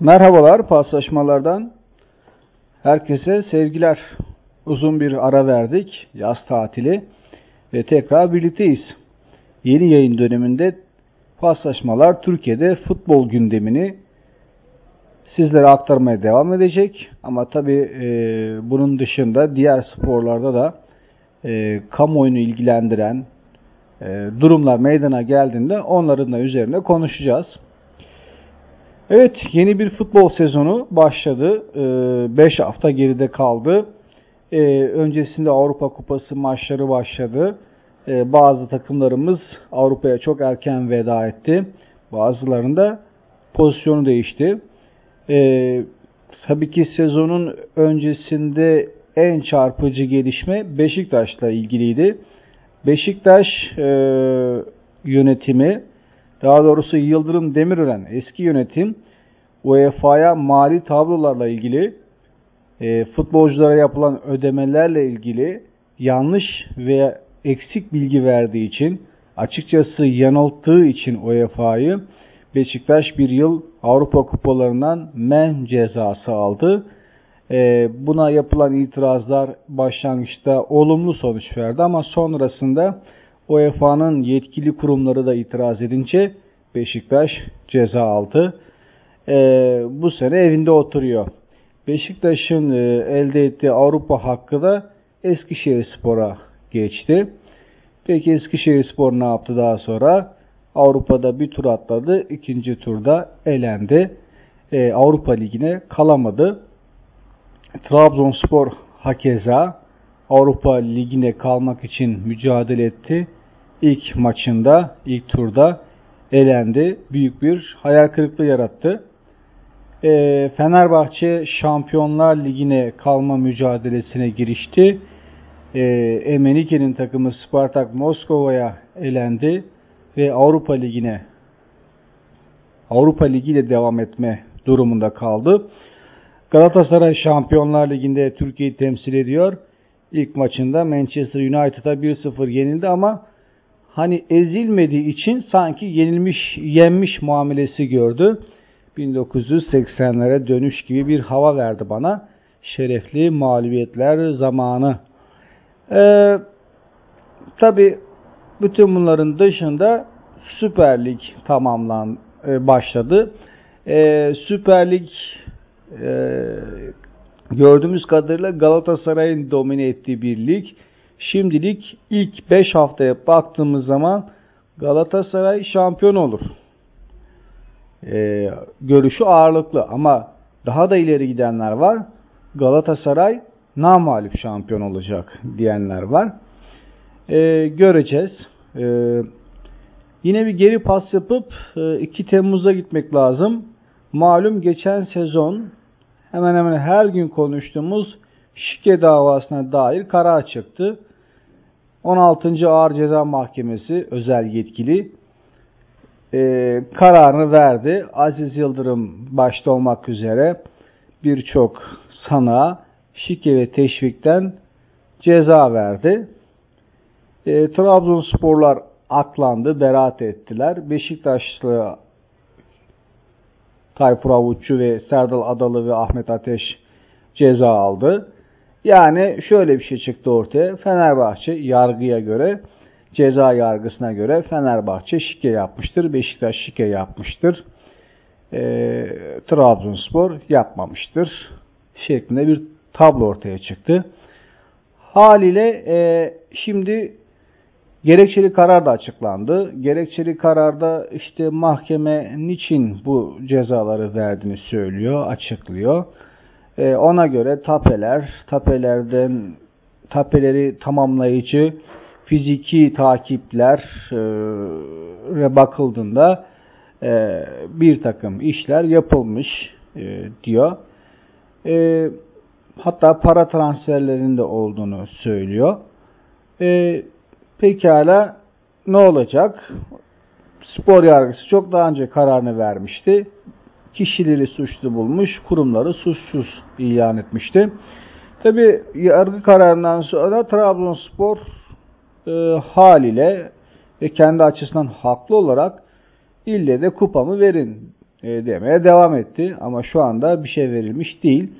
Merhabalar paslaşmalardan. Herkese sevgiler. Uzun bir ara verdik. Yaz tatili. Ve tekrar birlikteyiz. Yeni yayın döneminde paslaşmalar Türkiye'de futbol gündemini sizlere aktarmaya devam edecek. Ama tabi e, bunun dışında diğer sporlarda da e, kamuoyunu ilgilendiren e, durumlar meydana geldiğinde onların da üzerine konuşacağız. Evet yeni bir futbol sezonu başladı. 5 ee, hafta geride kaldı. Ee, öncesinde Avrupa Kupası maçları başladı. Ee, bazı takımlarımız Avrupa'ya çok erken veda etti. Bazılarında pozisyonu değişti. Tabii ki sezonun öncesinde en çarpıcı gelişme Beşiktaş'la ilgiliydi. Beşiktaş e, yönetimi daha doğrusu Yıldırım Demirören eski yönetim UEFA'ya mali tablolarla ilgili e, futbolculara yapılan ödemelerle ilgili yanlış veya eksik bilgi verdiği için açıkçası yanılttığı için UEFA'yı Beşiktaş bir yıl Avrupa kupalarından men cezası aldı. E, buna yapılan itirazlar başlangıçta olumlu sonuç verdi ama sonrasında UEFA'nın yetkili kurumları da itiraz edince Beşiktaş ceza aldı. E, bu sene evinde oturuyor. Beşiktaş'ın e, elde ettiği Avrupa hakkı da Eskişehir Spor'a geçti. Peki Eskişehir Spor ne yaptı daha sonra? Avrupa'da bir tur atladı. ikinci turda elendi. E, Avrupa Ligi'ne kalamadı. Trabzonspor hakeza Avrupa Ligi'ne kalmak için mücadele etti. İlk maçında, ilk turda elendi. Büyük bir hayal kırıklığı yarattı. E, Fenerbahçe Şampiyonlar Ligi'ne kalma mücadelesine girişti. E, Emenike'nin takımı Spartak Moskova'ya elendi ve Avrupa Ligi'ne Avrupa Ligi ile devam etme durumunda kaldı. Galatasaray Şampiyonlar Ligi'nde Türkiye'yi temsil ediyor. İlk maçında Manchester United'a 1-0 yenildi ama hani ezilmediği için sanki yenilmiş, yenmiş muamelesi gördü. 1980'lere dönüş gibi bir hava verdi bana. Şerefli mağlubiyetler zamanı. Ee, Tabi bütün bunların dışında Süper Lig tamamlan e, başladı. Ee, Süper Lig e, gördüğümüz kadarıyla Galatasaray'ın domine ettiği bir lig. Şimdilik ilk 5 haftaya baktığımız zaman Galatasaray şampiyon olur. Ee, görüşü ağırlıklı ama daha da ileri gidenler var. Galatasaray namalip şampiyon olacak diyenler var. Ee, göreceğiz. Ee, yine bir geri pas yapıp 2 e, Temmuz'a gitmek lazım. Malum geçen sezon hemen hemen her gün konuştuğumuz şike davasına dair karar çıktı. 16. Ağır Ceza Mahkemesi özel yetkili e, kararını verdi. Aziz Yıldırım başta olmak üzere birçok sana şike ve teşvikten ceza verdi. E, Trabzonsporlar aklandı, beraat ettiler. Beşiktaşlı Tayfur Avutçu ve Serdal Adalı ve Ahmet Ateş ceza aldı. Yani şöyle bir şey çıktı ortaya. Fenerbahçe yargıya göre, ceza yargısına göre Fenerbahçe şike yapmıştır. Beşiktaş şike yapmıştır. E, Trabzonspor yapmamıştır. Şeklinde bir tablo ortaya çıktı. Haliyle e, şimdi Gerekçeli karar da açıklandı. Gerekçeli kararda işte mahkeme niçin bu cezaları verdiğini söylüyor, açıklıyor. E, ona göre tapeler, tapelerden tapeleri tamamlayıcı fiziki takipler e, bakıldığında e, bir takım işler yapılmış e, diyor. E, hatta para transferlerinde olduğunu söylüyor. E, Pekala ne olacak? Spor yargısı çok daha önce kararını vermişti. Kişileri suçlu bulmuş, kurumları suçsuz ilan etmişti. Tabi yargı kararından sonra Trabzonspor e, haliyle ve kendi açısından haklı olarak ille de kupamı verin e, demeye devam etti. Ama şu anda bir şey verilmiş değil.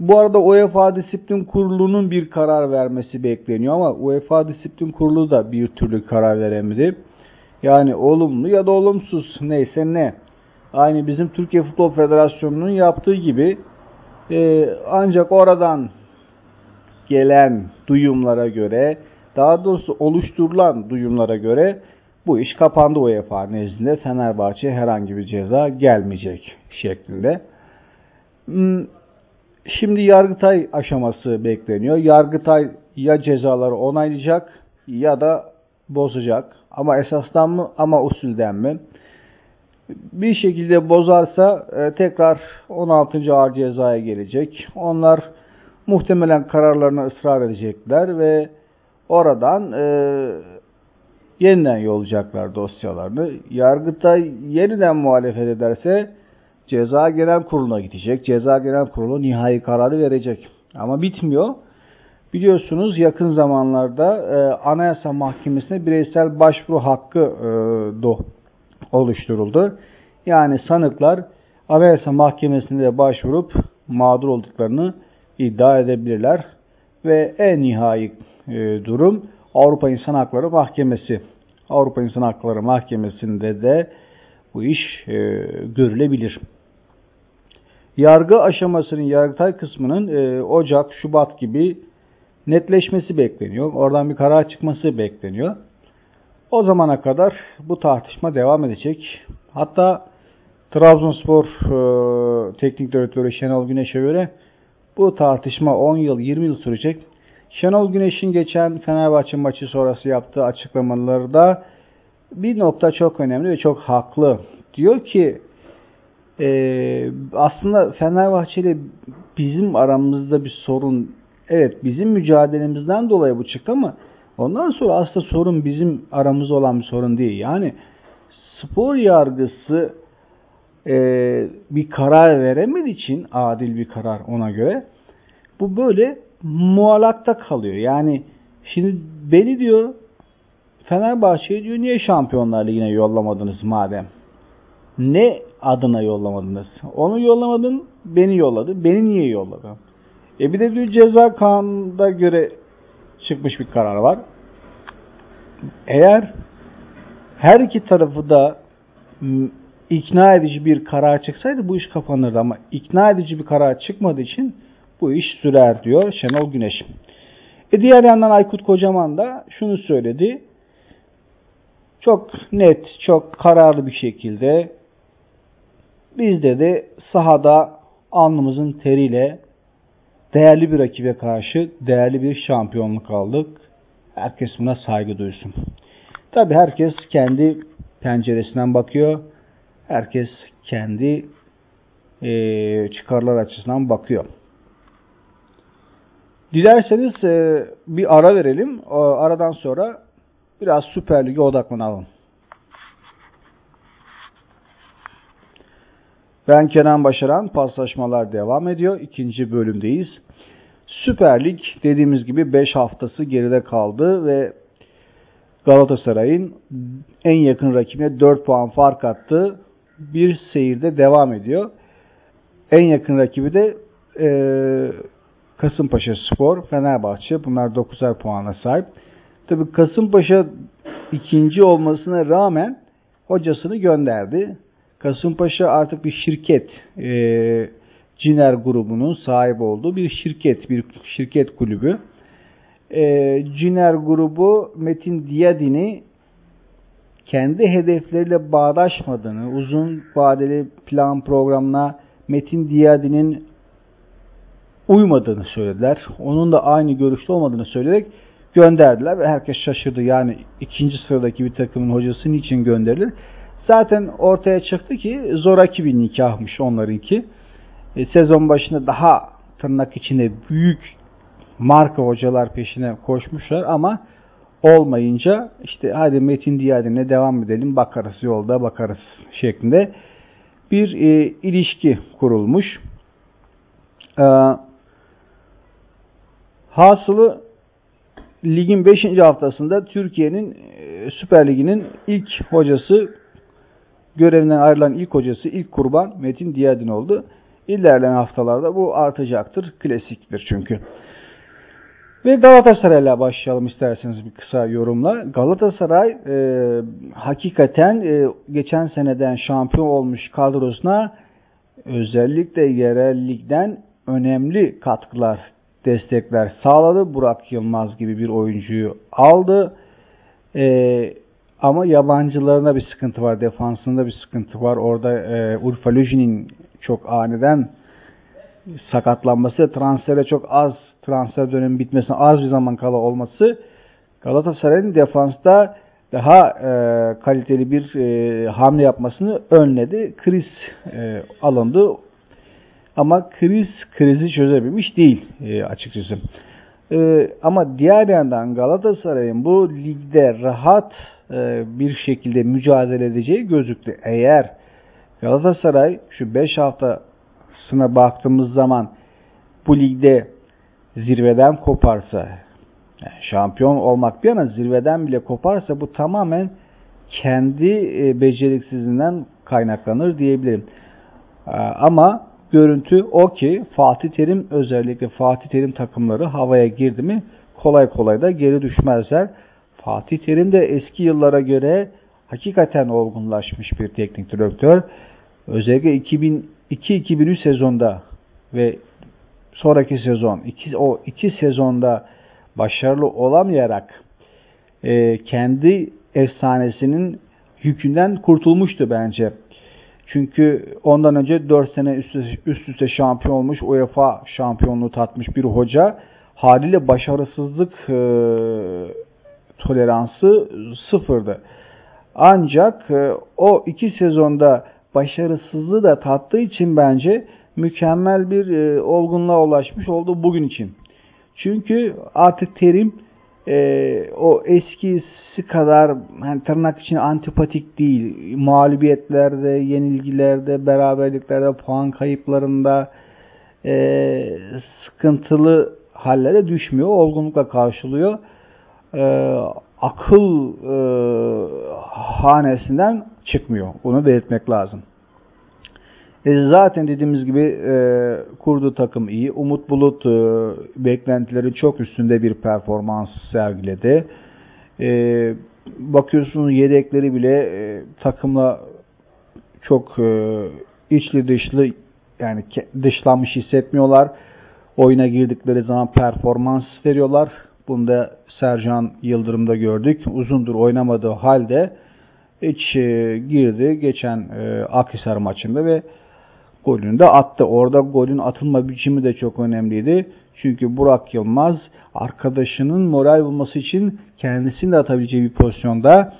Bu arada UEFA Disiplin Kurulu'nun bir karar vermesi bekleniyor ama UEFA Disiplin Kurulu da bir türlü karar veremedi. Yani olumlu ya da olumsuz neyse ne. Aynı bizim Türkiye Futbol Federasyonu'nun yaptığı gibi e, ancak oradan gelen duyumlara göre daha doğrusu oluşturulan duyumlara göre bu iş kapandı UEFA nezdinde Fenerbahçe herhangi bir ceza gelmeyecek şeklinde. Şimdi Yargıtay aşaması bekleniyor. Yargıtay ya cezaları onaylayacak ya da bozacak. Ama esasdan mı ama usulden mi? Bir şekilde bozarsa e, tekrar 16. ağır cezaya gelecek. Onlar muhtemelen kararlarına ısrar edecekler ve oradan e, yeniden yollayacaklar dosyalarını. Yargıtay yeniden muhalefet ederse Ceza Genel Kurulu'na gidecek. Ceza Genel Kurulu nihai kararı verecek. Ama bitmiyor. Biliyorsunuz yakın zamanlarda e, Anayasa Mahkemesi'ne bireysel başvuru hakkı e, do, oluşturuldu. Yani sanıklar Anayasa Mahkemesi'ne başvurup mağdur olduklarını iddia edebilirler. Ve en nihai e, durum Avrupa İnsan Hakları Mahkemesi. Avrupa İnsan Hakları Mahkemesi'nde de bu iş e, görülebilir. Yargı aşamasının, yargıtay kısmının e, Ocak, Şubat gibi netleşmesi bekleniyor. Oradan bir karar çıkması bekleniyor. O zamana kadar bu tartışma devam edecek. Hatta Trabzonspor e, teknik direktörü Şenol Güneş'e göre bu tartışma 10 yıl, 20 yıl sürecek. Şenol Güneş'in geçen Fenerbahçe maçı sonrası yaptığı açıklamalarda bir nokta çok önemli ve çok haklı. Diyor ki e, aslında Fenerbahçe ile bizim aramızda bir sorun evet bizim mücadelemizden dolayı bu çıktı ama ondan sonra aslında sorun bizim aramızda olan bir sorun değil. Yani spor yargısı e, bir karar veremediği için adil bir karar ona göre bu böyle muallakta kalıyor. Yani şimdi beni diyor Fenerbahçe'ye diyor niye Şampiyonlar Ligi'ne yollamadınız madem? Ne adına yollamadınız? Onu yollamadın, beni yolladı. Beni niye yolladın? E bir de diyor ceza kanununa göre çıkmış bir karar var. Eğer her iki tarafı da ikna edici bir karar çıksaydı bu iş kapanırdı ama ikna edici bir karar çıkmadığı için bu iş sürer diyor Şenol Güneş. E diğer yandan Aykut Kocaman da şunu söyledi. Çok net, çok kararlı bir şekilde biz de sahada alnımızın teriyle değerli bir rakibe karşı değerli bir şampiyonluk aldık. Herkes buna saygı duysun. Tabi herkes kendi penceresinden bakıyor. Herkes kendi e, çıkarlar açısından bakıyor. Dilerseniz e, bir ara verelim. O aradan sonra biraz Süper Lig'e odaklanalım. Ben Kenan Başaran, paslaşmalar devam ediyor. İkinci bölümdeyiz. Süper Lig dediğimiz gibi 5 haftası geride kaldı ve Galatasaray'ın en yakın rakibine 4 puan fark attı. Bir seyirde devam ediyor. En yakın rakibi de e, Kasımpaşa Spor, Fenerbahçe. Bunlar 9'er puana sahip. Tabi Kasımpaşa ikinci olmasına rağmen hocasını gönderdi. Kasımpaşa artık bir şirket. E, Ciner grubunun sahip olduğu bir şirket, bir şirket kulübü. E, Ciner grubu Metin Diyadin'i kendi hedefleriyle bağdaşmadığını, uzun vadeli plan programına Metin Diyadin'in uymadığını söylediler. Onun da aynı görüşte olmadığını söyleyerek gönderdiler ve herkes şaşırdı. Yani ikinci sıradaki bir takımın hocası niçin gönderilir? Zaten ortaya çıktı ki zoraki bir nikahmış onlarınki. E, sezon başında daha tırnak içinde büyük marka hocalar peşine koşmuşlar ama olmayınca işte hadi Metin Diyadin'le devam edelim bakarız yolda bakarız şeklinde bir e, ilişki kurulmuş. E, hasılı ligin 5. haftasında Türkiye'nin e, Süper Ligi'nin ilk hocası görevinden ayrılan ilk hocası, ilk kurban Metin Diyadin oldu. İlerleyen haftalarda bu artacaktır. Klasiktir çünkü. Ve Galatasaray'la başlayalım isterseniz bir kısa yorumla. Galatasaray e, hakikaten e, geçen seneden şampiyon olmuş kadrosuna özellikle yerel ligden önemli katkılar, destekler sağladı. Burak Yılmaz gibi bir oyuncuyu aldı. E, ama yabancılarına bir sıkıntı var. Defansında bir sıkıntı var. Orada e, Urfa Lüjin'in çok aniden sakatlanması, transfere çok az transfer dönemi bitmesine az bir zaman kala olması Galatasaray'ın defansta daha e, kaliteli bir e, hamle yapmasını önledi. Kriz e, alındı. Ama kriz krizi çözebilmiş değil e, açıkçası. E, ama diğer yandan Galatasaray'ın bu ligde rahat bir şekilde mücadele edeceği gözüktü. Eğer Galatasaray şu 5 haftasına baktığımız zaman bu ligde zirveden koparsa, şampiyon olmak bir yana zirveden bile koparsa bu tamamen kendi e, beceriksizliğinden kaynaklanır diyebilirim. E, ama görüntü o ki Fatih Terim özellikle Fatih Terim takımları havaya girdi mi kolay kolay da geri düşmezler. Fatih Terim de eski yıllara göre hakikaten olgunlaşmış bir teknik direktör. Özellikle 2002-2003 sezonda ve sonraki sezon iki, o iki sezonda başarılı olamayarak e, kendi efsanesinin yükünden kurtulmuştu bence. Çünkü ondan önce 4 sene üst üste, üst üste şampiyon olmuş, UEFA şampiyonluğu tatmış bir hoca haliyle başarısızlık e, toleransı sıfırdı. Ancak e, o iki sezonda başarısızlığı da tattığı için bence mükemmel bir e, olgunluğa ulaşmış oldu bugün için. Çünkü artık terim e, o eskisi kadar hani tırnak için antipatik değil. Mağlubiyetlerde, yenilgilerde, beraberliklerde, puan kayıplarında e, sıkıntılı hallere düşmüyor. Olgunlukla karşılıyor. E, akıl e, hanesinden çıkmıyor. Bunu belirtmek lazım. E zaten dediğimiz gibi e, kurdu takım iyi. Umut Bulut e, beklentileri çok üstünde bir performans sergiledi. E, bakıyorsunuz yedekleri bile e, takımla çok e, içli dışlı yani dışlanmış hissetmiyorlar. Oyuna girdikleri zaman performans veriyorlar. Bunu da Sercan Yıldırım'da gördük. Uzundur oynamadığı halde hiç e, girdi geçen e, Akhisar maçında ve golünü de attı. Orada golün atılma biçimi de çok önemliydi. Çünkü Burak Yılmaz arkadaşının moral bulması için kendisini de atabileceği bir pozisyonda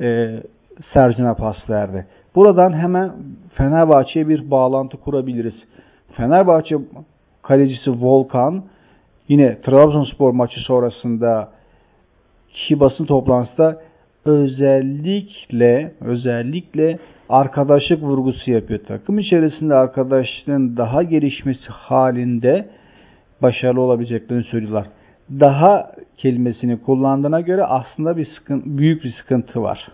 e, Sercan'a pas verdi. Buradan hemen Fenerbahçe'ye bir bağlantı kurabiliriz. Fenerbahçe kalecisi Volkan yine Trabzonspor maçı sonrasında ki basın toplantısında özellikle özellikle arkadaşlık vurgusu yapıyor. Takım içerisinde arkadaşlığın daha gelişmesi halinde başarılı olabileceklerini söylüyorlar. Daha kelimesini kullandığına göre aslında bir sıkıntı, büyük bir sıkıntı var.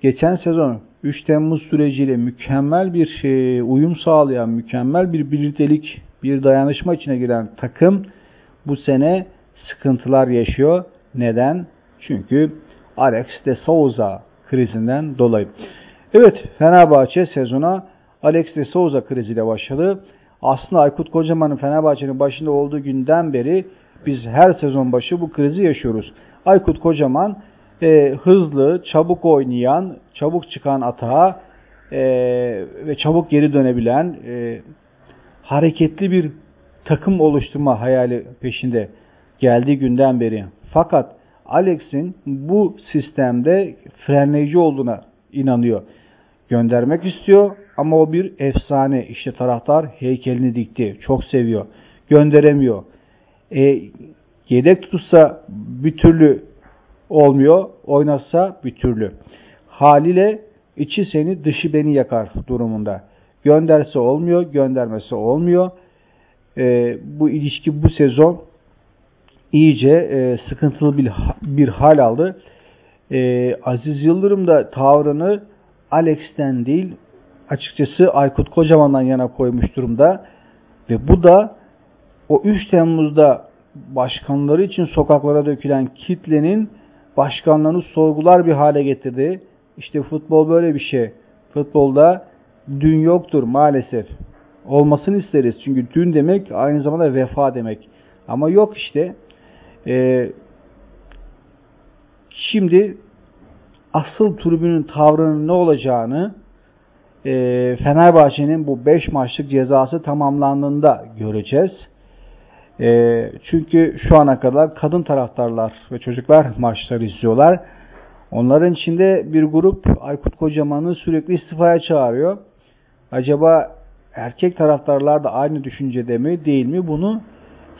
Geçen sezon 3 Temmuz süreciyle mükemmel bir şey, uyum sağlayan, mükemmel bir birliktelik, bir dayanışma içine giren takım bu sene sıkıntılar yaşıyor. Neden? Çünkü Alex de Souza krizinden dolayı. Evet Fenerbahçe sezona Alex de Souza kriziyle başladı. Aslında Aykut Kocaman'ın Fenerbahçe'nin başında olduğu günden beri biz her sezon başı bu krizi yaşıyoruz. Aykut Kocaman e, hızlı, çabuk oynayan, çabuk çıkan atağa e, ve çabuk geri dönebilen e, hareketli bir takım oluşturma hayali peşinde geldiği günden beri. Fakat Alex'in bu sistemde frenleyici olduğuna inanıyor. Göndermek istiyor ama o bir efsane. İşte taraftar heykelini dikti. Çok seviyor. Gönderemiyor. E, yedek tutsa bir türlü olmuyor. Oynatsa bir türlü. Haliyle içi seni dışı beni yakar durumunda. Gönderse olmuyor, göndermesi olmuyor. E, bu ilişki bu sezon iyice e, sıkıntılı bir, bir hal aldı. E, Aziz Yıldırım da tavrını Alex'ten değil açıkçası Aykut Kocaman'dan yana koymuş durumda. Ve bu da o 3 Temmuz'da başkanları için sokaklara dökülen kitlenin başkanlarını sorgular bir hale getirdi. İşte futbol böyle bir şey. Futbolda dün yoktur maalesef. Olmasını isteriz. Çünkü dün demek aynı zamanda vefa demek. Ama yok işte. Ee, şimdi asıl tribünün tavrının ne olacağını e, Fenerbahçe'nin bu 5 maçlık cezası tamamlandığında göreceğiz. E, çünkü şu ana kadar kadın taraftarlar ve çocuklar maçları izliyorlar. Onların içinde bir grup Aykut Kocaman'ı sürekli istifaya çağırıyor. Acaba erkek taraftarlar da aynı düşüncede mi değil mi bunu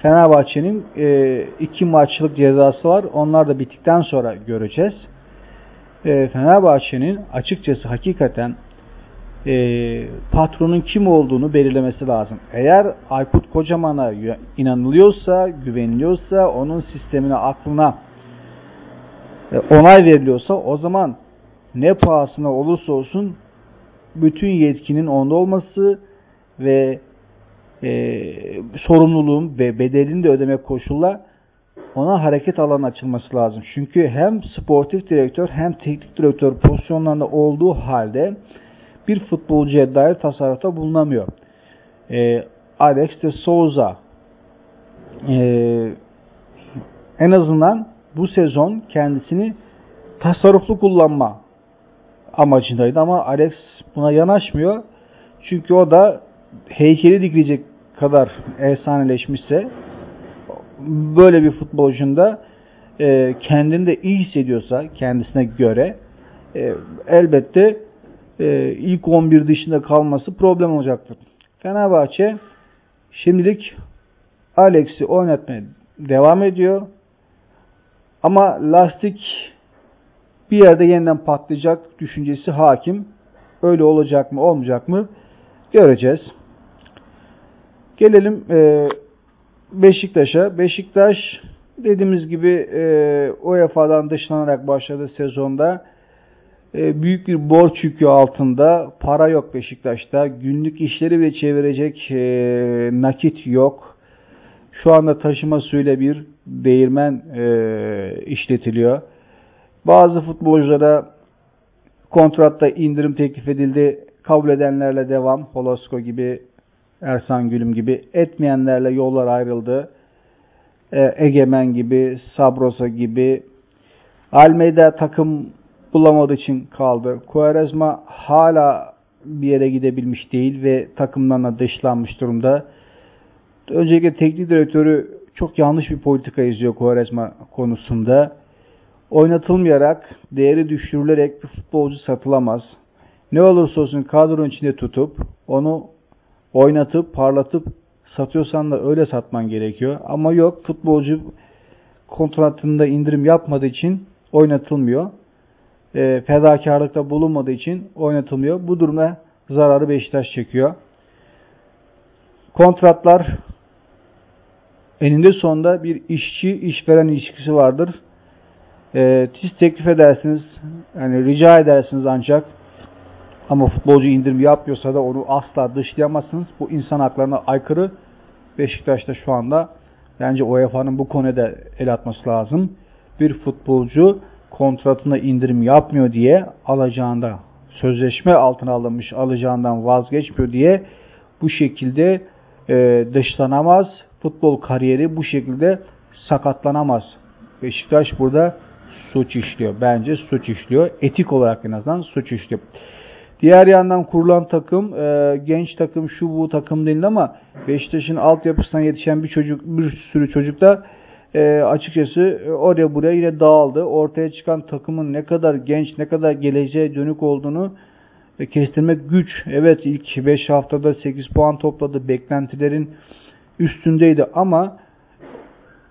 Fenerbahçe'nin e, iki maçlık cezası var. Onlar da bittikten sonra göreceğiz. E, Fenerbahçe'nin açıkçası hakikaten e, patronun kim olduğunu belirlemesi lazım. Eğer Aykut Kocaman'a inanılıyorsa, güveniliyorsa, onun sistemine, aklına e, onay veriliyorsa o zaman ne pahasına olursa olsun bütün yetkinin onda olması ve e, sorumluluğun ve bedelini de ödemek koşulla ona hareket alanı açılması lazım. Çünkü hem sportif direktör hem teknik direktör pozisyonlarında olduğu halde bir futbolcuya dair tasarrufta bulunamıyor. E, Alex de Souza e, en azından bu sezon kendisini tasarruflu kullanma amacındaydı ama Alex buna yanaşmıyor. Çünkü o da heykeli dikilecek kadar efsaneleşmişse böyle bir futbolcunda e, kendini de iyi hissediyorsa kendisine göre e, elbette e, ilk 11 dışında kalması problem olacaktır. Fenerbahçe şimdilik Alex'i oynatmaya devam ediyor. Ama lastik bir yerde yeniden patlayacak düşüncesi hakim. Öyle olacak mı olmayacak mı göreceğiz. Gelelim e, Beşiktaş'a. Beşiktaş dediğimiz gibi e, UEFA'dan dışlanarak başladı sezonda. E, büyük bir borç yükü altında. Para yok Beşiktaş'ta. Günlük işleri bile çevirecek e, nakit yok. Şu anda taşıma suyla bir değirmen e, işletiliyor. Bazı futbolculara kontratta indirim teklif edildi. Kabul edenlerle devam. Holosko gibi, Ersan Gülüm gibi. Etmeyenlerle yollar ayrıldı. E, Egemen gibi, Sabrosa gibi. Almeida takım bulamadığı için kaldı. Quaresma hala bir yere gidebilmiş değil ve takımdan da dışlanmış durumda. Öncelikle teknik direktörü çok yanlış bir politika izliyor Quaresma konusunda. Oynatılmayarak, değeri düşürülerek bir futbolcu satılamaz. Ne olursa olsun kadronun içinde tutup, onu oynatıp, parlatıp satıyorsan da öyle satman gerekiyor. Ama yok futbolcu kontratında indirim yapmadığı için oynatılmıyor. E, fedakarlıkta bulunmadığı için oynatılmıyor. Bu durumda zararı Beşiktaş çekiyor. Kontratlar eninde sonunda bir işçi işveren ilişkisi vardır. E, siz teklif edersiniz, yani rica edersiniz ancak ama futbolcu indirim yapmıyorsa da onu asla dışlayamazsınız. Bu insan haklarına aykırı. Beşiktaş'ta şu anda bence UEFA'nın bu konuda el atması lazım. Bir futbolcu kontratına indirim yapmıyor diye alacağında sözleşme altına alınmış alacağından vazgeçmiyor diye bu şekilde e, dışlanamaz. Futbol kariyeri bu şekilde sakatlanamaz. Beşiktaş burada suç işliyor. Bence suç işliyor. Etik olarak en azından suç işliyor. Diğer yandan kurulan takım e, genç takım şu bu takım değil ama Beşiktaş'ın altyapısından yetişen bir çocuk bir sürü çocuk da e, açıkçası e, oraya buraya yine dağıldı. Ortaya çıkan takımın ne kadar genç, ne kadar geleceğe dönük olduğunu e, kestirmek güç. Evet ilk 5 haftada 8 puan topladı. Beklentilerin üstündeydi ama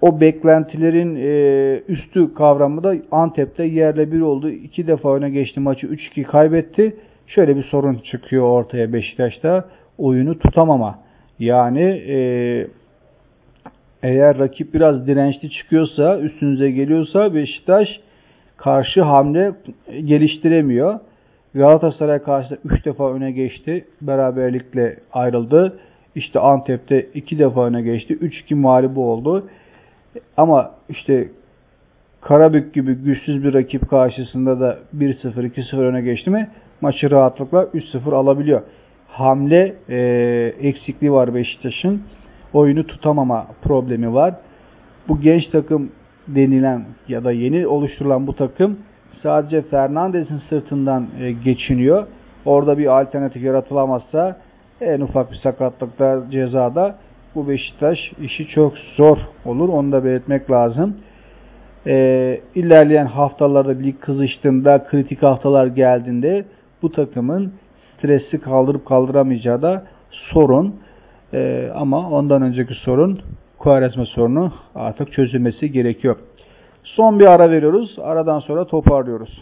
o beklentilerin e, üstü kavramı da Antep'te yerle bir oldu. İki defa öne geçti maçı 3-2 kaybetti. Şöyle bir sorun çıkıyor ortaya Beşiktaş'ta. Oyunu tutamama. Yani eee eğer rakip biraz dirençli çıkıyorsa, üstünüze geliyorsa Beşiktaş karşı hamle geliştiremiyor. Galatasaray karşısında 3 defa öne geçti. Beraberlikle ayrıldı. İşte Antep'te 2 defa öne geçti. 3-2 mağlubu oldu. Ama işte Karabük gibi güçsüz bir rakip karşısında da 1-0, 2-0 öne geçti mi maçı rahatlıkla 3-0 alabiliyor. Hamle e, eksikliği var Beşiktaş'ın. Oyunu tutamama problemi var. Bu genç takım denilen ya da yeni oluşturulan bu takım sadece Fernandez'in sırtından e, geçiniyor. Orada bir alternatif yaratılamazsa en ufak bir sakatlıkta cezada bu Beşiktaş işi çok zor olur. Onu da belirtmek lazım. Ee, ilerleyen haftalarda lig kızıştığında, kritik haftalar geldiğinde bu takımın stresi kaldırıp kaldıramayacağı da sorun. Ee, ama ondan önceki sorun Kuarezma sorunu artık çözülmesi gerekiyor. Son bir ara veriyoruz. Aradan sonra toparlıyoruz.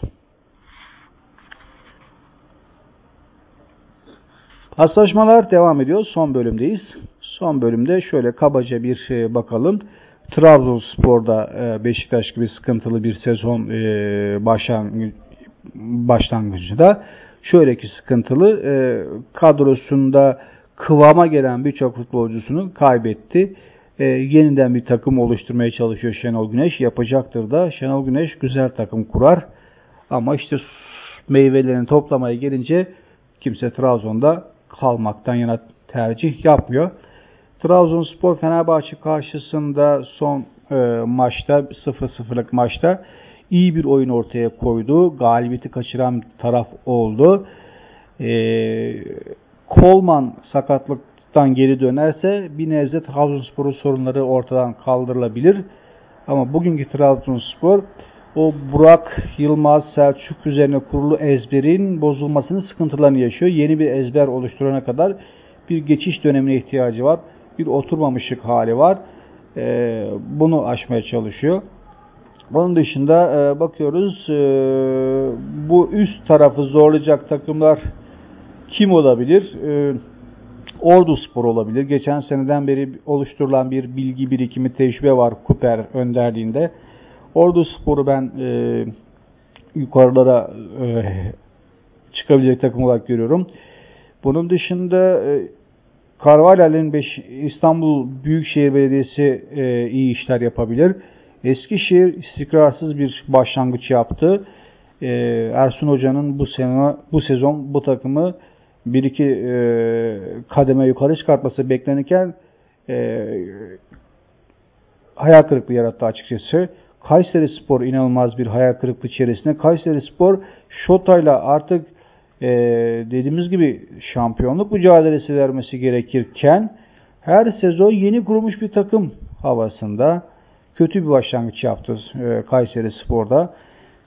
Paslaşmalar devam ediyor. Son bölümdeyiz. Son bölümde şöyle kabaca bir şey bakalım. Trabzonspor'da e, Beşiktaş gibi sıkıntılı bir sezon e, başlangıcında şöyleki sıkıntılı e, kadrosunda kıvama gelen birçok futbolcusunu kaybetti. Yeniden bir takım oluşturmaya çalışıyor Şenol Güneş. Yapacaktır da Şenol Güneş güzel takım kurar. Ama işte meyvelerini toplamaya gelince kimse Trabzon'da kalmaktan yana tercih yapmıyor. Trabzonspor Fenerbahçe karşısında son e, maçta 0-0'lık maçta iyi bir oyun ortaya koydu. Galibiyeti kaçıran taraf oldu. E, Kolman sakatlıktan geri dönerse bir nebze Trabzonspor'un sorunları ortadan kaldırılabilir. Ama bugünkü Trabzonspor o Burak Yılmaz Selçuk üzerine kurulu ezberin bozulmasının sıkıntılarını yaşıyor. Yeni bir ezber oluşturana kadar bir geçiş dönemine ihtiyacı var. Bir oturmamışlık hali var. Ee, bunu aşmaya çalışıyor. Onun dışında e, bakıyoruz e, bu üst tarafı zorlayacak takımlar kim olabilir? E, Ordu Spor olabilir. Geçen seneden beri oluşturulan bir bilgi birikimi tecrübe var Kuper önderliğinde. Ordu Spor'u ben e, yukarılara e, çıkabilecek takım olarak görüyorum. Bunun dışında e, Carvalhal'in İstanbul Büyükşehir Belediyesi e, iyi işler yapabilir. Eskişehir istikrarsız bir başlangıç yaptı. E, Ersun Hoca'nın bu sene bu sezon bu takımı bir iki e, kademe yukarı çıkartması beklenirken e, hayal kırıklığı yarattı açıkçası. Kayseri Spor inanılmaz bir hayal kırıklığı içerisinde. Kayseri Spor Şota'yla artık e, dediğimiz gibi şampiyonluk mücadelesi vermesi gerekirken her sezon yeni kurulmuş bir takım havasında kötü bir başlangıç yaptı e, Kayseri Spor'da.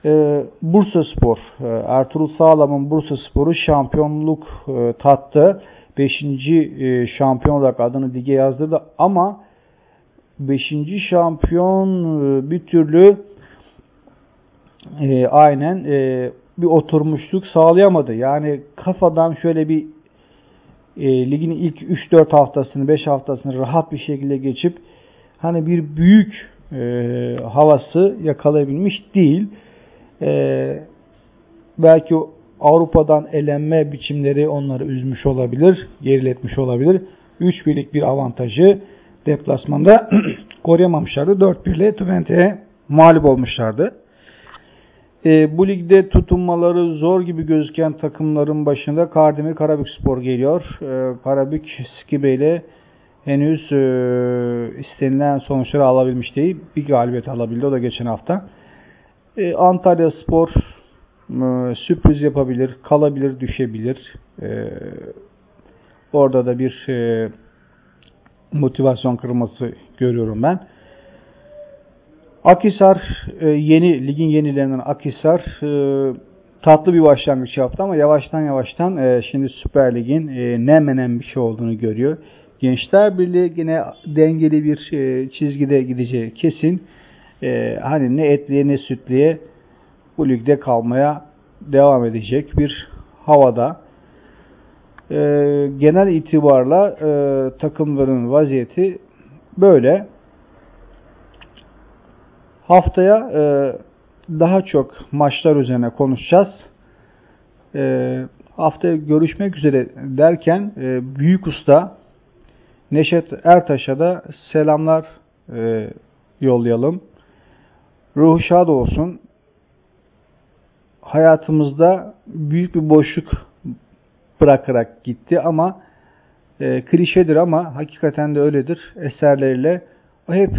E, Bursa Spor, e, Ertuğrul Sağlam'ın Bursa Spor'u şampiyonluk e, tattı. Beşinci e, şampiyon olarak adını lige yazdırdı ama beşinci şampiyon e, bir türlü e, aynen e, bir oturmuşluk sağlayamadı. Yani kafadan şöyle bir e, ligin ilk 3-4 haftasını, 5 haftasını rahat bir şekilde geçip hani bir büyük e, havası yakalayabilmiş değil. E, belki Avrupa'dan elenme biçimleri onları üzmüş olabilir, geriletmiş olabilir. 3 birlik bir avantajı deplasmanda koruyamamışlardı. 4-1 ile Twente'ye mağlup olmuşlardı. E, bu ligde tutunmaları zor gibi gözüken takımların başında Kardemir Karabük Spor geliyor. E, Karabük Skibe ile henüz e, istenilen sonuçları alabilmiş değil. Bir galibiyet alabildi o da geçen hafta. E, Antalya Spor e, sürpriz yapabilir, kalabilir, düşebilir. E, orada da bir e, motivasyon kırılması görüyorum ben. Akisar e, yeni ligin yenilerinden Akisar e, tatlı bir başlangıç yaptı ama yavaştan yavaştan e, şimdi Süper Lig'in ne menen bir şey olduğunu görüyor. Gençler Birliği yine dengeli bir çizgide gideceği kesin. Hani ne etliye ne sütliye bu ligde kalmaya devam edecek bir havada. Genel itibarla takımların vaziyeti böyle. Haftaya e, daha çok maçlar üzerine konuşacağız. E, haftaya görüşmek üzere derken e, büyük usta Neşet Ertaş'a da selamlar e, yollayalım. Ruhu şad olsun. Hayatımızda büyük bir boşluk bırakarak gitti ama e, klişedir ama hakikaten de öyledir. Eserleriyle hep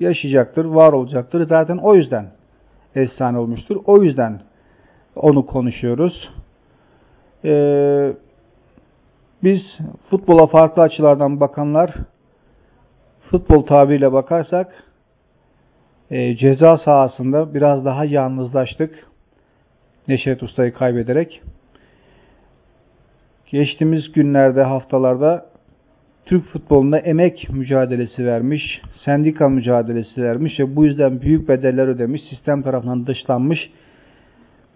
yaşayacaktır, var olacaktır. Zaten o yüzden efsane olmuştur. O yüzden onu konuşuyoruz. Ee, biz futbola farklı açılardan bakanlar, futbol tabiriyle bakarsak e, ceza sahasında biraz daha yalnızlaştık. Neşet Usta'yı kaybederek. Geçtiğimiz günlerde, haftalarda Türk futbolunda emek mücadelesi vermiş, sendika mücadelesi vermiş ve bu yüzden büyük bedeller ödemiş, sistem tarafından dışlanmış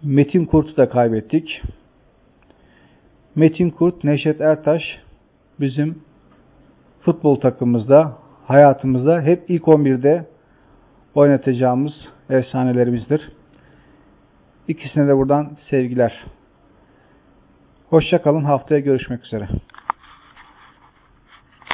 Metin Kurt'u da kaybettik. Metin Kurt, Neşet Ertaş bizim futbol takımımızda, hayatımızda hep ilk 11'de oynatacağımız efsanelerimizdir. İkisine de buradan sevgiler. Hoşçakalın. Haftaya görüşmek üzere.